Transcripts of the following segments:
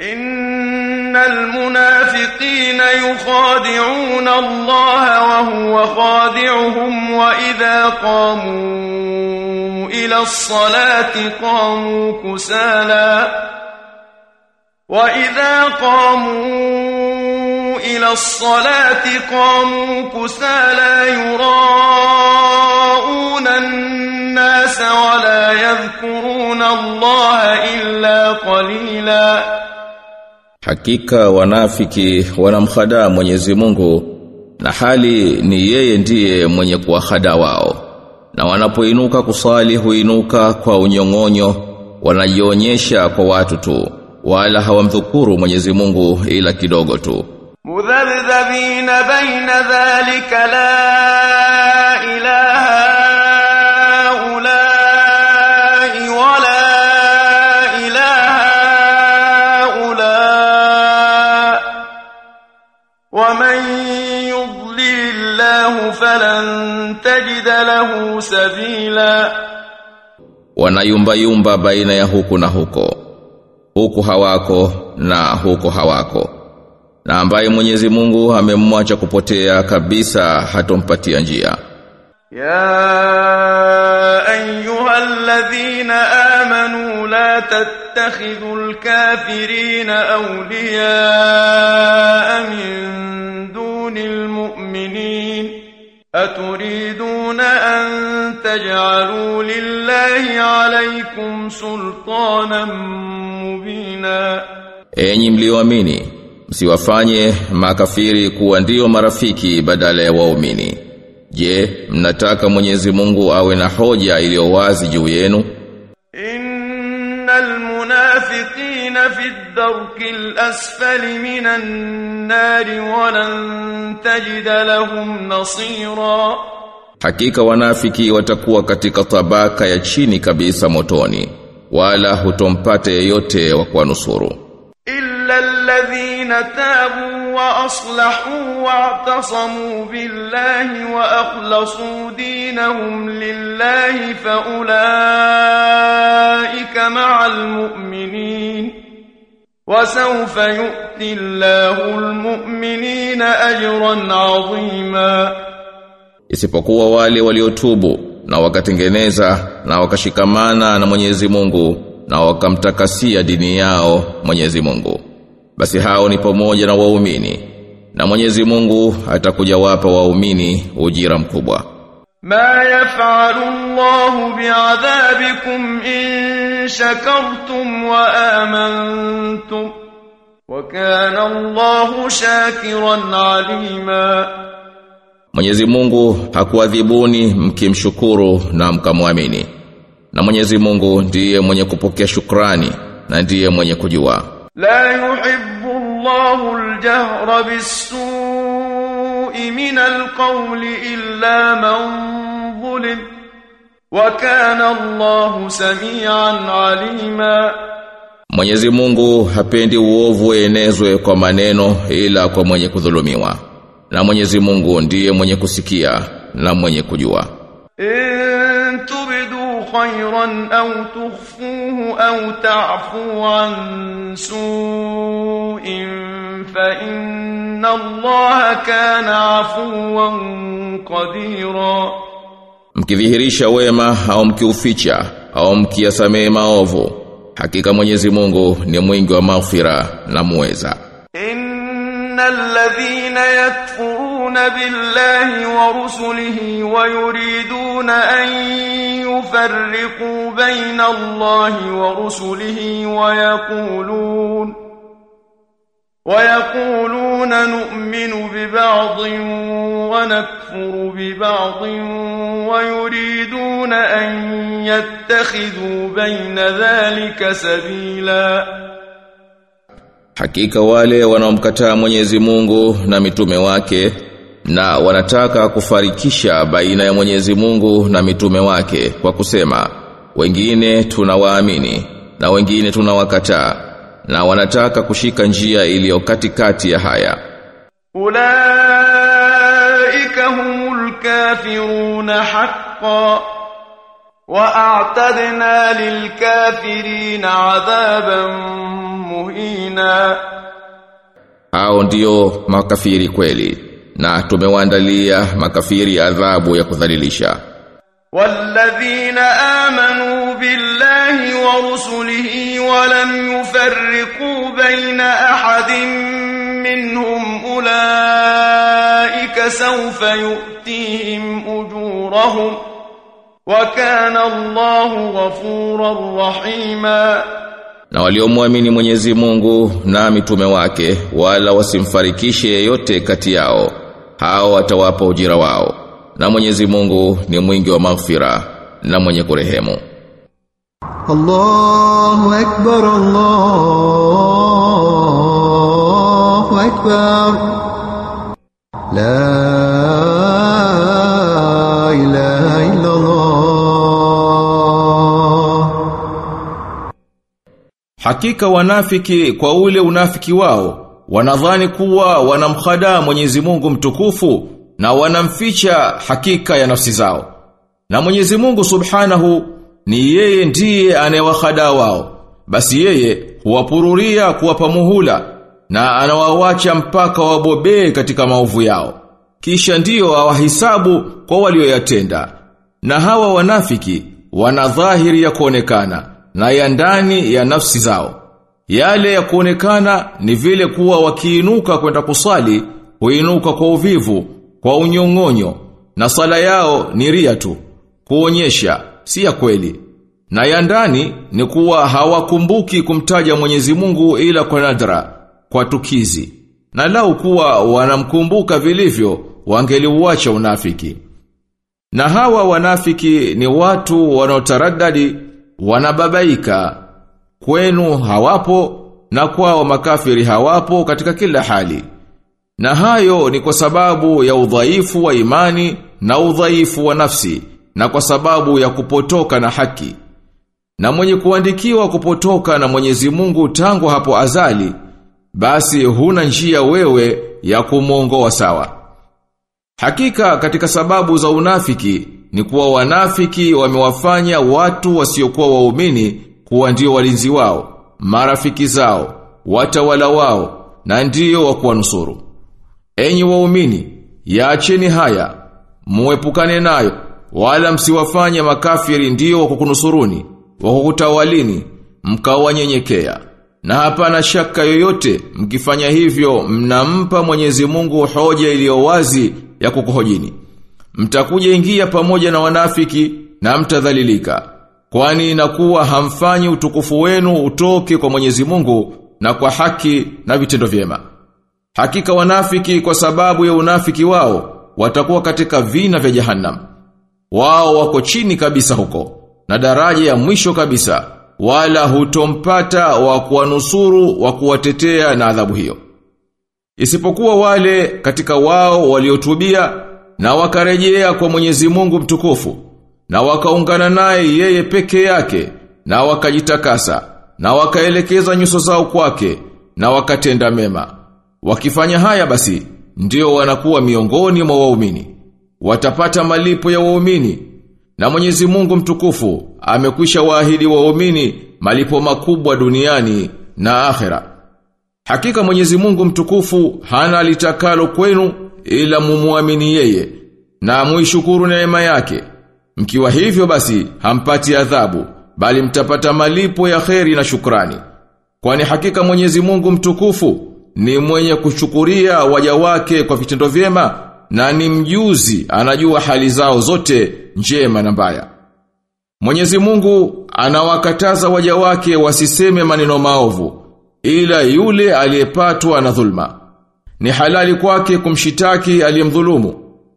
إن المنافقين يخادعون الله وهو خادعهم وإذا قاموا إلى الصلاة قاموا كسالى وإذا قاموا إلى الصلاة قاموا كسالى Hakika wanafiki wanamhadaa Mwenyezi Mungu na hali ni yeye ndiye mwenye kuwahada wao. Na wanapoinuka kusali huinuka kwa unyong'onyo, wanajionyesha kwa watu tu, wala hawamdhukuru Mwenyezi Mungu ila kidogo tu. mudhadhabina baina dhalika la ilaha ومن يضلل الله فلن تجد له سبيلا Wanayumba yumba baina ya huku na huko. Huku hawako na huko hawako. Na ambaye Mwenyezi Mungu amemwacha kupotea kabisa hatompatia njia. يا تتخذوا الكافرين أولياء من دون المؤمنين أتريدون أن تجعلوا لله عليكم سلطانا مبينا Enyi mlioamini, msiwafanye makafiri kuwa ndio marafiki badala ya waumini. Je, mnataka Mwenyezi Mungu awe na hoja iliyo wazi juu yenu? إن خالدين في الدرك الأسفل من النار ولن تجد لهم نصيرا Hakika wanafiki watakuwa katika tabaka ya chini kabisa motoni wala hutompata yeyote wa kuwanusuru illa alladhina tabu wa aslahu wa atasamu billahi wa akhlasu dinahum lillahi fa ulaika ma'al mu'minin وسوف يؤتي الله المؤمنين أجرا عظيما Isipokuwa wale waliotubu na wakatengeneza na wakashikamana na Mwenyezi Mungu na wakamtakasia dini yao Mwenyezi Mungu. Basi hao ni pamoja na waumini. Na Mwenyezi Mungu atakuja wapa waumini ujira mkubwa. ما يفعل الله بعذابكم إن شكرتم وآمنتم وكان الله شاكرا عليما Mwenyezi Mungu hakuadhibuni mkimshukuru na mkamwamini. Na Mwenyezi Mungu ndiye mwenye kupokea shukrani na ndiye mwenye kujua. لا يحب الله الجهر بالسوء من القول إلا من ظلم وكان الله سميعا عليما Mwenyezi Mungu hapendi uovu uenezwe kwa maneno ila kwa mwenye kudhulumiwa. Na Mwenyezi Mungu ndiye mwenye kusikia na mwenye kujua. إن تبدوا خيرا أو تخفوه أو تعفوا عن سوء إن Allah kana afuwan qadira Mkidhihirisha wema au mkiuficha au mkiyasamee maovu hakika Mwenyezi Mungu ni mwingi wa maghfira na muweza. Innal ladhina yakfuruna billahi wa rusulihi wa yuriduna an yufarriqu baina Allahi wa rusulihi wa yaquluna ويقولون نؤمن ببعض ونكفر ببعض ويريدون أن يتخذوا بين ذلك سبيلاً Hakika wale wanaomkataa Mwenyezi Mungu na mitume wake na wanataka kufarikisha baina ya Mwenyezi Mungu na mitume wake kwa kusema wengine tunawaamini na wengine tunawakataa na wanataka kushika njia iliyo katikati ya haya. Ulaika humul kafirun haqqan wa a'tadna lil kafirin adhaban muhina. Hao ndio makafiri kweli na tumewaandalia makafiri adhabu ya kudhalilisha. والذين آمنوا بالله ورسله ولم يفرقوا بين أحد منهم أولئك سوف يؤتيهم أجورهم وكان الله غفورا رحيما na waliomwamini Mwenyezi Mungu na mitume wake wala wasimfarikishe yeyote kati yao hao atawapa ujira wao na Mwenyezi Mungu ni mwingi wa maghfira na mwenye kurehemu. Allahu akbar Allahu akbar. La ilaha illa Allah Hakika wanafiki kwa ule unafiki wao wanadhani kuwa wanamkhada Mwenyezi Mungu mtukufu na wanamficha hakika ya nafsi zao. Na Mwenyezi Mungu Subhanahu ni yeye ndiye anewahada wao. Basi yeye huwapururia kuwapa muhula na anawawacha mpaka wabobee katika maovu yao. Kisha ndiyo awahisabu kwa walioyatenda. Na hawa wanafiki wana dhahiri ya kuonekana na ya ndani ya nafsi zao. Yale ya kuonekana ni vile kuwa wakiinuka kwenda kusali, huinuka kwa uvivu, kwa unyong'onyo, na sala yao ni ria tu, kuonyesha, si ya kweli. Na ya ndani ni kuwa hawakumbuki kumtaja Mwenyezi Mungu ila kwa nadra, kwa tukizi. Na lau kuwa wanamkumbuka vilivyo, wangeliuacha unafiki. Na hawa wanafiki ni watu wanaotaradadi wanababaika, kwenu hawapo na kwao makafiri hawapo katika kila hali. Na hayo ni kwa sababu ya udhaifu wa imani na udhaifu wa nafsi na kwa sababu ya kupotoka na haki. Na mwenye kuandikiwa kupotoka na Mwenyezi Mungu tangu hapo azali, basi huna njia wewe ya kumuongoa sawa. Hakika katika sababu za unafiki ni kuwa wanafiki wamewafanya watu wasiokuwa waumini kuwa ndio walinzi wao, marafiki zao, watawala wao na ndio wa kuwanusuru. Enyi waumini, yaacheni haya, muepukane nayo, wala msiwafanye makafiri ndio wa kukunusuruni, wa kukutawalini, mkawanyenyekea. Na hapana shaka yoyote, mkifanya hivyo mnampa Mwenyezi Mungu hoja iliyo wazi ya kukuhojini. Mtakuja ingia pamoja na wanafiki na mtadhalilika. Kwani inakuwa hamfanyi utukufu wenu utoke kwa Mwenyezi Mungu na kwa haki na vitendo vyema. Hakika wanafiki kwa sababu ya unafiki wao watakuwa katika vina vya jahannam. Wao wako chini kabisa huko na daraja ya mwisho kabisa wala hutompata wa kuwanusuru wa kuwatetea na adhabu hiyo. Isipokuwa wale katika wao waliotubia na wakarejea kwa Mwenyezi Mungu mtukufu na wakaungana naye yeye peke yake na wakajitakasa na wakaelekeza nyuso zao kwake na wakatenda mema. Wakifanya haya basi ndio wanakuwa miongoni mwa waumini. Watapata malipo ya waumini na Mwenyezi Mungu mtukufu amekwisha waahidi waumini malipo makubwa duniani na akhera. Hakika Mwenyezi Mungu mtukufu hana litakalo kwenu ila mumuamini yeye na muishukuru neema yake. Mkiwa hivyo basi hampati adhabu bali mtapata malipo ya kheri na shukrani. Kwani hakika Mwenyezi Mungu mtukufu ni mwenye kushukuria waja wake kwa vitendo vyema na ni mjuzi anajua hali zao zote njema na mbaya. Mwenyezi Mungu anawakataza waja wake wasiseme maneno maovu ila yule aliyepatwa na dhulma. Ni halali kwake kumshitaki aliyemdhulumu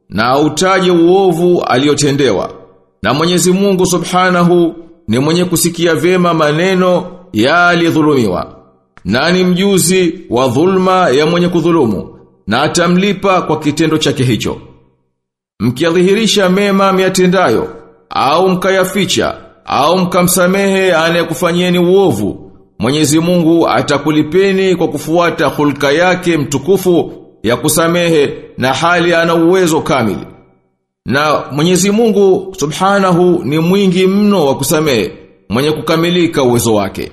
na autaje uovu aliyotendewa. Na Mwenyezi Mungu Subhanahu ni mwenye kusikia vyema maneno ya aliyedhulumiwa. Na ni mjuzi wa dhulma ya mwenye kudhulumu na atamlipa kwa kitendo chake hicho. Mkiadhihirisha mema miatendayo au mkayaficha au mkamsamehe anayekufanyieni uovu Mwenyezi Mungu atakulipeni kwa kufuata hulka yake mtukufu ya kusamehe na hali ana uwezo kamili. Na Mwenyezi Mungu Subhanahu ni mwingi mno wa kusamehe, mwenye kukamilika uwezo wake.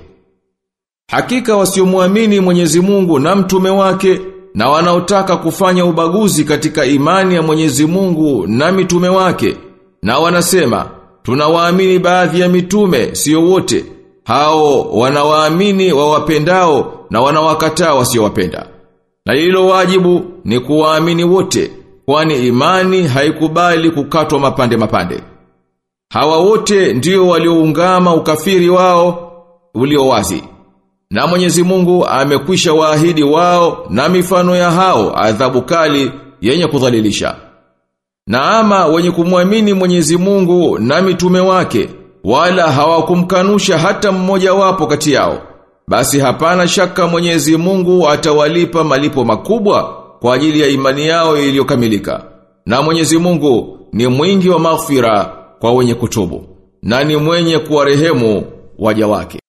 Hakika wasiomwamini Mwenyezi Mungu na mtume wake na wanaotaka kufanya ubaguzi katika imani ya Mwenyezi Mungu na mitume wake. Na wanasema tunawaamini baadhi ya mitume sio wote. Hao wanawaamini wawapendao na wanawakataa wasiowapenda. Na hilo wajibu ni kuwaamini wote kwani imani haikubali kukatwa mapande mapande. Hawa wote ndio walioungama ukafiri wao ulio wazi na Mwenyezi Mungu amekwisha waahidi wao na mifano ya hao adhabu kali yenye kudhalilisha. Na ama wenye kumwamini Mwenyezi Mungu na mitume wake wala hawakumkanusha hata mmoja wapo kati yao. Basi hapana shaka Mwenyezi Mungu atawalipa malipo makubwa kwa ajili ya imani yao iliyokamilika. Na Mwenyezi Mungu ni mwingi wa maghfira kwa wenye kutubu na ni mwenye kuwarehemu waja wake.